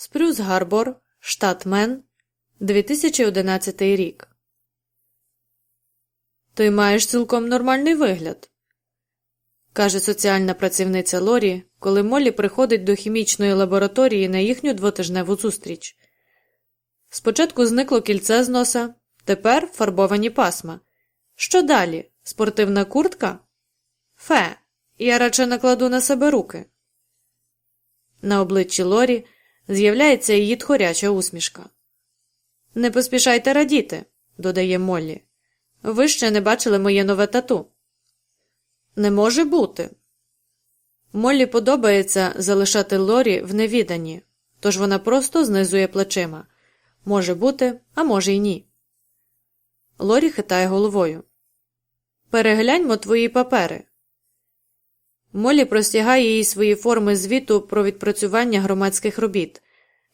Спрюс Гарбор, штат Мен, 2011 рік. Ти маєш цілком нормальний вигляд, каже соціальна працівниця Лорі, коли Моллі приходить до хімічної лабораторії на їхню двотижневу зустріч. Спочатку зникло кільце з носа, тепер фарбовані пасма. Що далі? Спортивна куртка? Фе, я радше накладу на себе руки. На обличчі Лорі з'являється її тхоряча усмішка. Не поспішайте радіти, додає Моллі. Ви ще не бачили моє нове тату. Не може бути. Моллі подобається залишати Лорі в невіданні, тож вона просто знизує плечима. Може бути, а може й ні. Лорі хитає головою. Перегляньмо твої папери. Молі простягає їй свої форми звіту про відпрацювання громадських робіт,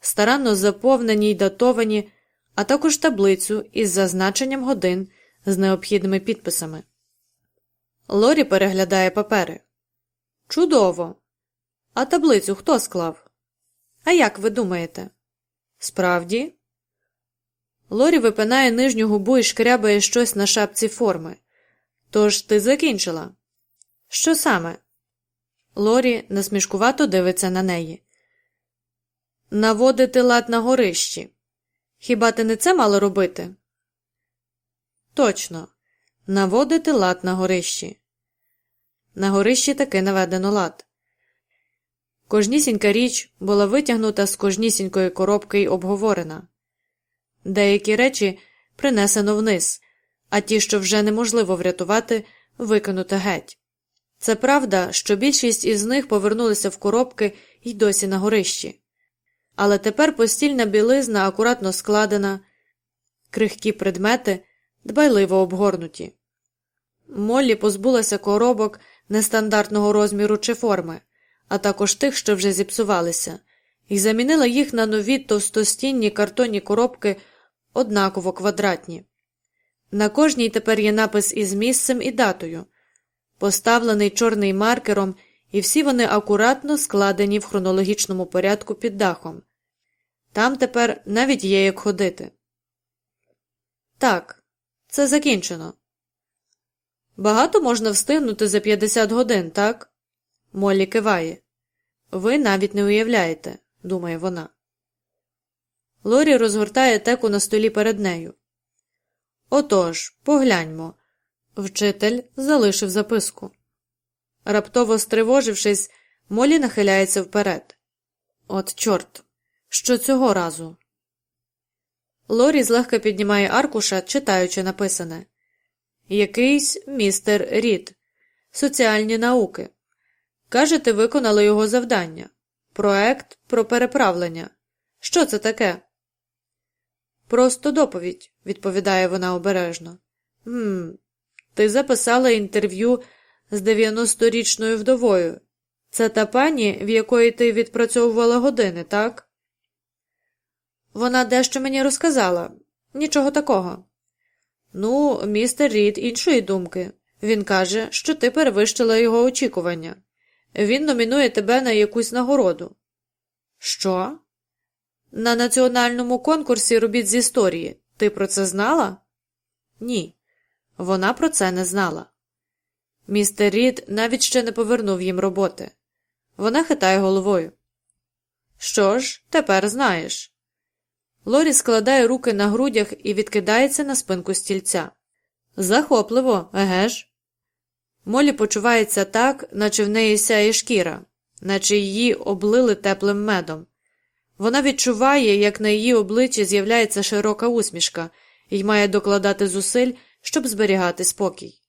старанно заповнені й датовані, а також таблицю із зазначенням годин з необхідними підписами. Лорі переглядає папери. Чудово. А таблицю хто склав? А як ви думаєте? Справді? Лорі випинає нижню губу і шкрябає щось на шапці форми. Тож ти закінчила. Що саме? Лорі насмішкувато дивиться на неї. Наводити лад на горищі. Хіба ти не це мало робити? Точно. Наводити лад на горищі. На горищі таки наведено лад. Кожнісінька річ була витягнута з кожнісінької коробки й обговорена. Деякі речі принесено вниз, а ті, що вже неможливо врятувати, викинуто геть. Це правда, що більшість із них повернулися в коробки й досі на горищі. Але тепер постільна білизна акуратно складена, крихкі предмети дбайливо обгорнуті. Моллі позбулася коробок нестандартного розміру чи форми, а також тих, що вже зіпсувалися, і замінила їх на нові товстостінні картонні коробки однаково квадратні. На кожній тепер є напис із місцем і датою, поставлений чорний маркером, і всі вони акуратно складені в хронологічному порядку під дахом. Там тепер навіть є як ходити. Так, це закінчено. Багато можна встигнути за 50 годин, так? Моллі киває. Ви навіть не уявляєте, думає вона. Лорі розгортає теку на столі перед нею. Отож, погляньмо. Вчитель залишив записку. Раптово стривожившись, Молі нахиляється вперед. От, чорт, що цього разу. Лорі злегка піднімає аркуша, читаючи написане Якийсь містер Рід. Соціальні науки. Кажете, виконали його завдання. Проект про переправлення. Що це таке? Просто доповідь, відповідає вона обережно. «Гм, Ти записала інтерв'ю з 90-річною вдовою. Це та пані, в якої ти відпрацьовувала години, так? Вона дещо мені розказала. Нічого такого. Ну, містер Рід іншої думки. Він каже, що ти перевищила його очікування. Він номінує тебе на якусь нагороду. Що? На національному конкурсі робіт з історії. Ти про це знала? Ні. Вона про це не знала. Містер Рід навіть ще не повернув їм роботи. Вона хитає головою. Що ж, тепер знаєш. Лорі складає руки на грудях і відкидається на спинку стільця. Захопливо, еге ж? Молі почувається так, наче в неї сяє шкіра, наче її облили теплим медом. Вона відчуває, як на її обличчі з'являється широка усмішка і має докладати зусиль, щоб зберігати спокій.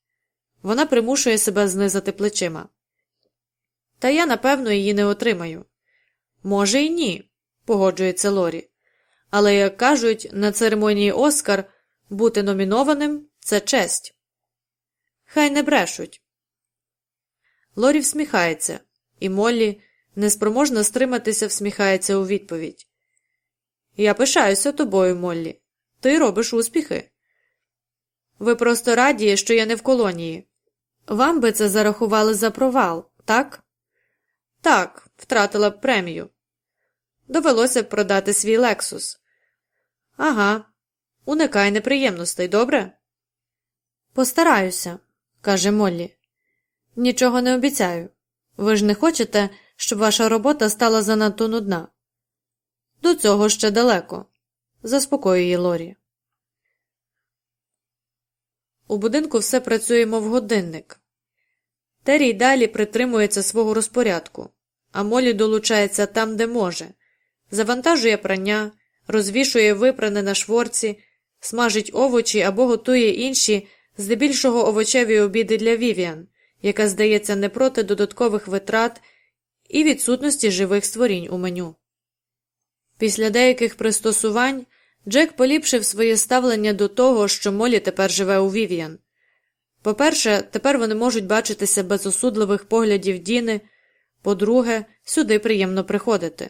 Вона примушує себе знизати плечима. Та я, напевно, її не отримаю. Може, й ні, погоджується Лорі. Але, як кажуть, на церемонії Оскар бути номінованим це честь. Хай не брешуть. Лорі всміхається, і Моллі неспроможно стриматися, всміхається у відповідь. Я пишаюся тобою, Моллі. Ти робиш успіхи. Ви просто раді, що я не в колонії. Вам би це зарахували за провал, так? Так, втратила б премію. Довелося б продати свій лексус. Ага, уникай неприємностей, добре? Постараюся, каже Моллі. Нічого не обіцяю. Ви ж не хочете, щоб ваша робота стала занадто нудна. До цього ще далеко, заспокоює Лорі. У будинку все працює, мов годинник. Терій далі притримується свого розпорядку, а Молі долучається там, де може, завантажує прання, розвішує випране на шворці, смажить овочі або готує інші, здебільшого овочеві обіди для Вівіан, яка здається не проти додаткових витрат і відсутності живих створінь у меню. Після деяких пристосувань Джек поліпшив своє ставлення до того, що Моллі тепер живе у Вівіан. По-перше, тепер вони можуть бачитися без осудливих поглядів Діни, по-друге, сюди приємно приходити.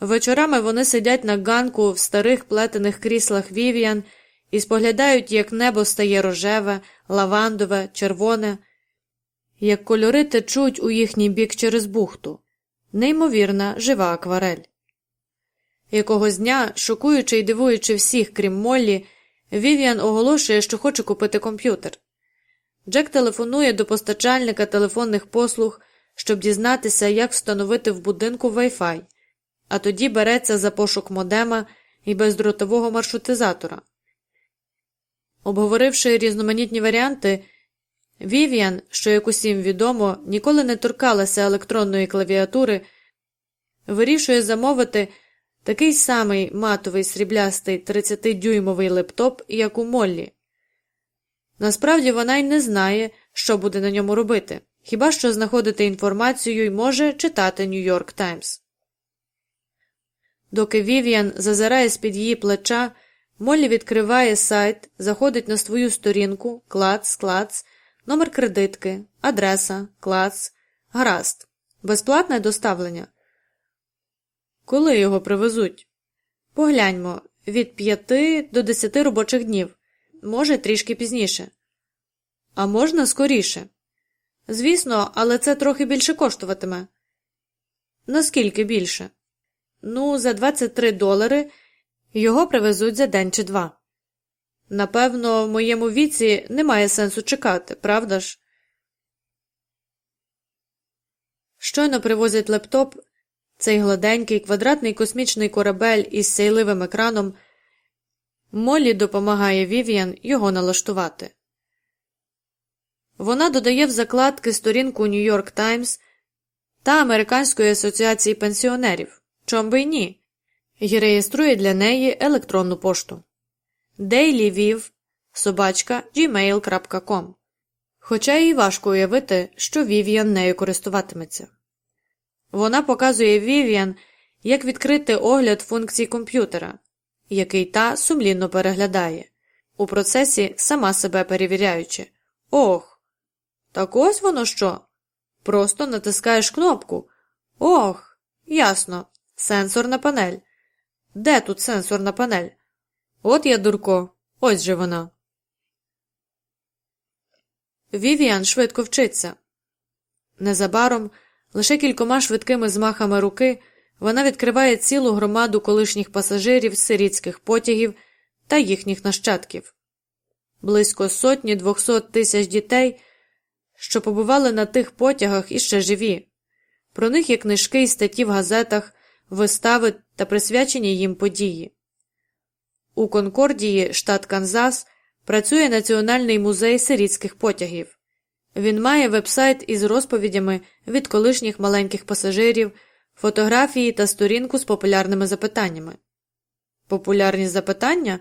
Вечорами вони сидять на ганку в старих плетених кріслах Вівіан і споглядають, як небо стає рожеве, лавандове, червоне, як кольори течуть у їхній бік через бухту, неймовірна жива акварель. Якогось дня, шокуючи й дивуючи всіх, крім Моллі, Вівіан оголошує, що хоче купити комп'ютер. Джек телефонує до постачальника телефонних послуг, щоб дізнатися, як встановити в будинку Wi-Fi, а тоді береться за пошук модема і бездротового маршрутизатора. Обговоривши різноманітні варіанти, Вівіан, що як усім відомо, ніколи не торкалася електронної клавіатури, вирішує замовити такий самий матовий сріблястий 13-дюймовий лептоп, як у Моллі. Насправді вона й не знає, що буде на ньому робити, хіба що знаходити інформацію і може читати Нью-Йорк Таймс. Доки Вів'ян зазирає з під її плеча, Моллі відкриває сайт, заходить на свою сторінку, клац, клац, номер кредитки, адреса, клац, гаразд, безплатне доставлення. Коли його привезуть? Погляньмо від п'яти до десяти робочих днів, може, трішки пізніше. А можна скоріше. Звісно, але це трохи більше коштуватиме. Наскільки більше? Ну, за 23 долари його привезуть за день чи два. Напевно, в моєму віці немає сенсу чекати, правда ж? Щойно привозять лептоп, цей гладенький квадратний космічний корабель із сейливим екраном. Моллі допомагає Вів'ян його налаштувати. Вона додає в закладки сторінку Нью-Йорк Таймс та Американської асоціації пенсіонерів, чом би й ні, і реєструє для неї електронну пошту dailyviv собачка Хоча їй важко уявити, що Вів'ян нею користуватиметься. Вона показує Вів'ян, як відкрити огляд функцій комп'ютера, який та сумлінно переглядає, у процесі сама себе перевіряючи. Ох, так ось воно що? Просто натискаєш кнопку. Ох, ясно, сенсорна панель. Де тут сенсорна панель? От я, дурко, ось же вона. Вівіан швидко вчиться. Незабаром, лише кількома швидкими змахами руки, вона відкриває цілу громаду колишніх пасажирів сирітських потягів та їхніх нащадків. Близько сотні двохсот тисяч дітей, що побували на тих потягах і ще живі. Про них є книжки і статті в газетах, вистави та присвячені їм події. У Конкордії, штат Канзас, працює Національний музей сирітських потягів. Він має вебсайт із розповідями від колишніх маленьких пасажирів, фотографії та сторінку з популярними запитаннями. Популярні запитання?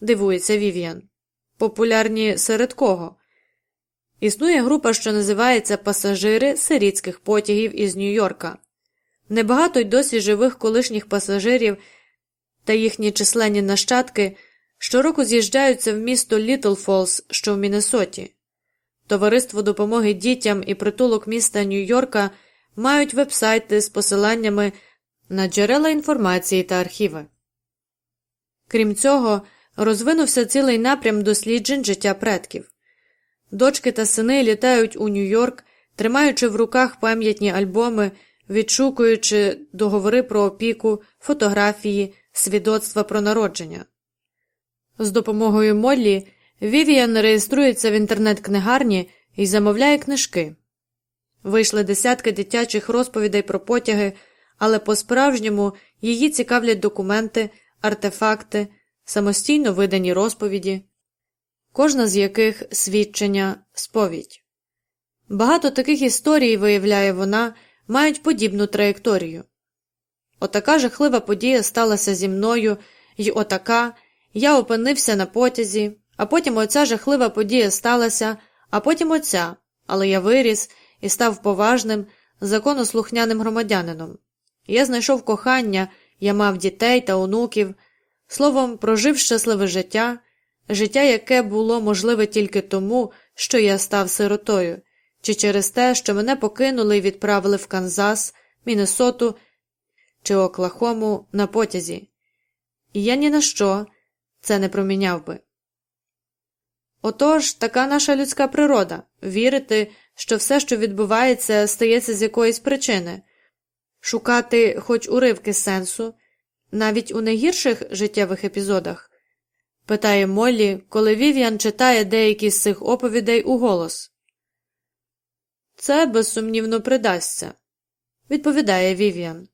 дивується Вів'ян. Популярні серед кого? Існує група, що називається Пасажири сирітських потягів із Нью-Йорка. Небагато й досі живих колишніх пасажирів та їхні численні нащадки щороку з'їжджаються в місто Літл Фолс, що в Міннесоті. Товариство допомоги дітям і притулок міста Нью-Йорка мають вебсайти з посиланнями на джерела інформації та архіви. Крім цього, розвинувся цілий напрям досліджень життя предків. Дочки та сини літають у Нью-Йорк, тримаючи в руках пам'ятні альбоми, відшукуючи договори про опіку, фотографії, свідоцтва про народження. З допомогою Моллі Вівіан реєструється в інтернет-книгарні і замовляє книжки. Вийшли десятки дитячих розповідей про потяги, але по-справжньому її цікавлять документи, артефакти, самостійно видані розповіді, кожна з яких свідчення сповідь. Багато таких історій, виявляє вона, мають подібну траєкторію. Отака жахлива подія сталася зі мною, і отака я опинився на потязі, а потім оця жахлива подія сталася, а потім оця, але я виріс і став поважним, законослухняним громадянином. Я знайшов кохання, я мав дітей та онуків, словом, прожив щасливе життя, життя, яке було можливе тільки тому, що я став сиротою, чи через те, що мене покинули і відправили в Канзас, Міннесоту чи Оклахому на потязі. І я ні на що це не проміняв би. Отож, така наша людська природа вірити, що все, що відбувається, стається з якоїсь причини, шукати хоч уривки сенсу, навіть у найгірших життєвих епізодах, питає Моллі, коли Вів'ян читає деякі з цих оповідей у голос. Це безсумнівно придасться, відповідає Вів'ян.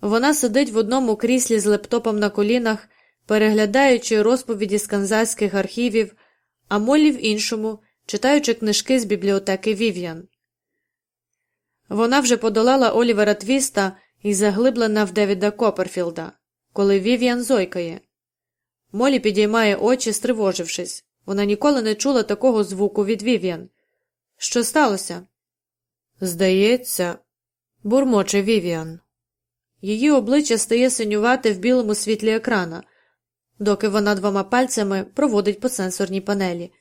Вона сидить в одному кріслі з лептопом на колінах, переглядаючи розповіді з канзайських архівів, а Моллі в іншому, читаючи книжки з бібліотеки Вів'ян. Вона вже подолала Олівера Твіста і заглиблена в Девіда Копперфілда, коли Вів'ян зойкає. Моллі підіймає очі, стривожившись. Вона ніколи не чула такого звуку від Вів'ян. Що сталося? Здається, бурмоче Вів'ян. Її обличчя стає синювати в білому світлі екрана, доки вона двома пальцями проводить по сенсорній панелі.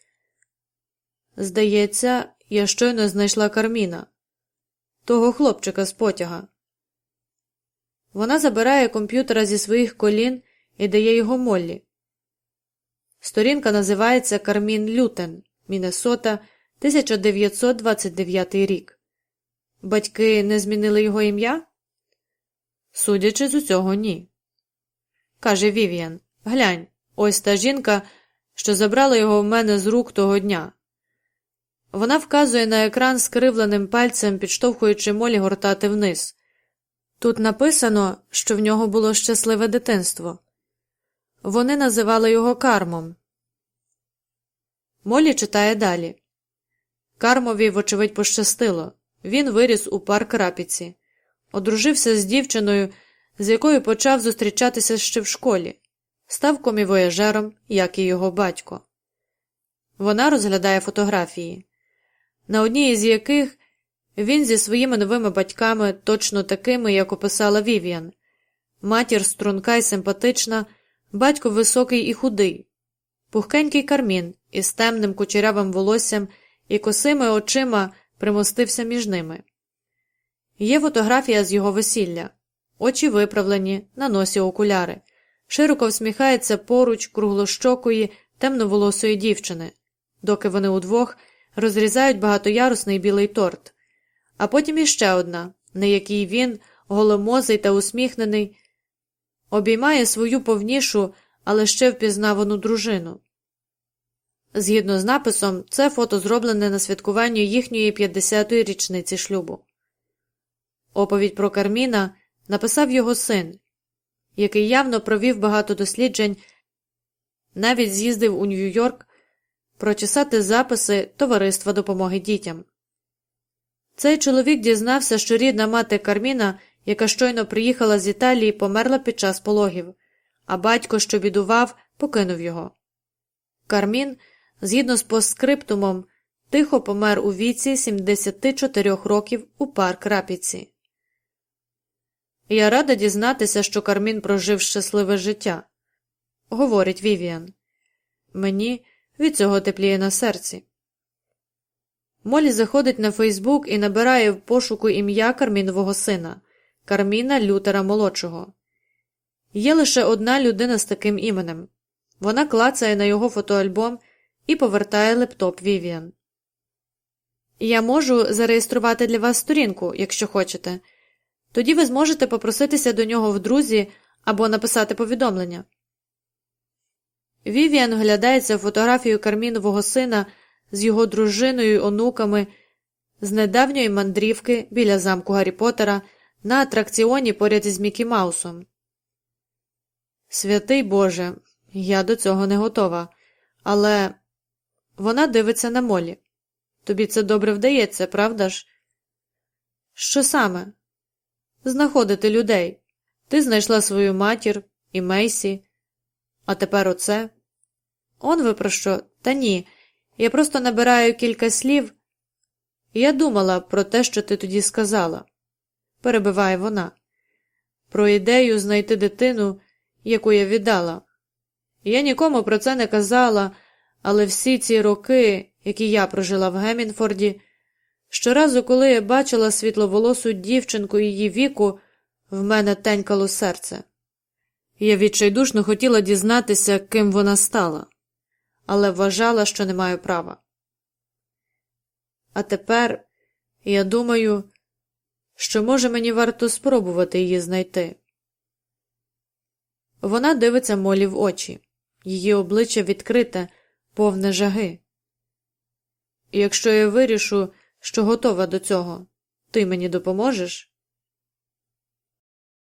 Здається, я щойно знайшла Карміна, того хлопчика з потяга. Вона забирає комп'ютера зі своїх колін і дає його Моллі. Сторінка називається Кармін Лютен, Міннесота, 1929 рік. Батьки не змінили його ім'я? Судячи з усього, ні. Каже Вів'ян Глянь, ось та жінка, що забрала його в мене з рук того дня. Вона вказує на екран скривленим пальцем, підштовхуючи молі гортати вниз. Тут написано, що в нього було щасливе дитинство. Вони називали його кармом. Молі читає далі. Кармові, вочевидь, пощастило. Він виріс у парк рапіці, одружився з дівчиною, з якою почав зустрічатися ще в школі, став комівояжером, як і його батько. Вона розглядає фотографії, на одній із яких він зі своїми новими батьками, точно такими, як описала Вів'ян, матір струнка й симпатична, батько високий і худий, пухкенький кармін із темним кучерявим волоссям і косими очима примостився між ними. Є фотографія з його весілля, очі виправлені, на носі окуляри, широко всміхається поруч круглощокої, темноволосої дівчини, доки вони удвох розрізають багатоярусний білий торт, а потім іще одна, на якій він, голомозий та усміхнений, обіймає свою повнішу, але ще впізнавану дружину. Згідно з написом, це фото зроблене на святкуванні їхньої 50-ї річниці шлюбу. Оповідь про Карміна написав його син, який явно провів багато досліджень, навіть з'їздив у Нью-Йорк прочесати записи Товариства допомоги дітям. Цей чоловік дізнався, що рідна мати Карміна, яка щойно приїхала з Італії, померла під час пологів, а батько, що бідував, покинув його. Кармін, згідно з постскриптумом, тихо помер у віці 74 років у Парк-Рапідсі. Я рада дізнатися, що Кармін прожив щасливе життя, говорить Вівіан. Мені від цього тепліє на серці. Молі заходить на Фейсбук і набирає в пошуку ім'я Кармінового сина Карміна Лютера Молодшого. Є лише одна людина з таким іменем. Вона клацає на його фотоальбом і повертає лептоп Вівіан. Я можу зареєструвати для вас сторінку, якщо хочете. Тоді ви зможете попроситися до нього в друзі або написати повідомлення. Вівіан вглядається в фотографію Кармінового сина з його дружиною й онуками з недавньої мандрівки біля замку Гаррі Поттера на атракціоні поряд із Мікі Маусом. Святий Боже, я до цього не готова, але вона дивиться на молі. Тобі це добре вдається, правда ж? Що саме? Знаходити людей. Ти знайшла свою матір і Мейсі, а тепер оце. Он ви про що? Та ні. Я просто набираю кілька слів. Я думала про те, що ти тоді сказала, перебиває вона, про ідею знайти дитину, яку я віддала. Я нікому про це не казала, але всі ці роки, які я прожила в Гемінфорді, щоразу, коли я бачила світловолосу дівчинку її віку, в мене тенькало серце. Я відчайдушно хотіла дізнатися, ким вона стала, але вважала, що не маю права. А тепер я думаю, що, може, мені варто спробувати її знайти. Вона дивиться молі в очі, її обличчя відкрите, повне жаги. І Якщо я вирішу, що готова до цього, ти мені допоможеш?